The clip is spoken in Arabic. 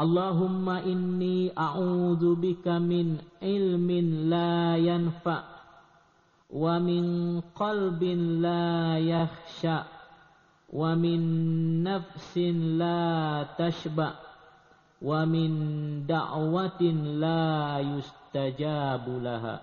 اللهم إني أعوذ بك من علم لا ينفع ومن قلب لا يخشى ومن نفس لا تشبع ومن دعوة لا يستجاب لها.